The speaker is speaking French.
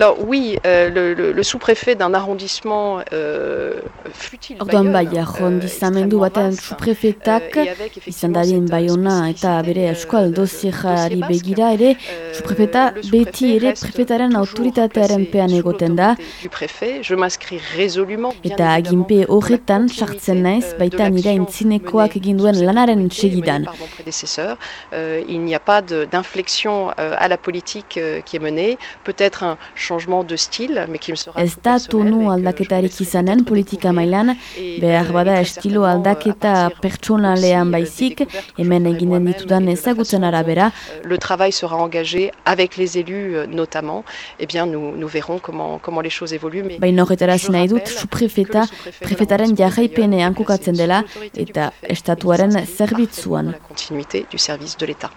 Alors oui, euh, le, le, le sous-préfet d'un arrondissement euh, fut-il Orduan bai, euh, arrondizamendu baten suprefetak, euh, izan cette Bayona spécificité, eta bere euh, eskual dosierari begira ere, euh, suprefeta beti ere prefetaren autoritatearen pean egoten da, eta aginpe horretan sartzen naiz euh, baita nire intzinekoak egin duen lanaren segidan. Euh, il n'y a pas d'inflexion euh, à la politique euh, qui est menée. Peut-être un changement de style, mais qui me sera Ez da tonu aldaketarik izanen politika mailan, behar bada estilo aldaketa pertsonalean baizik, hemen eginen ditudan ezagutzen arabera, Le travail sera engagé avec les élus euh, notamment. Eh bien, nous, nous verrons comment, comment les choses évoluent. Mais baina nahi dut, suprefeta prefetaren jarraipenean kokatzen dela eta estatuaren zerbitzuan. La continuité du service de l'État.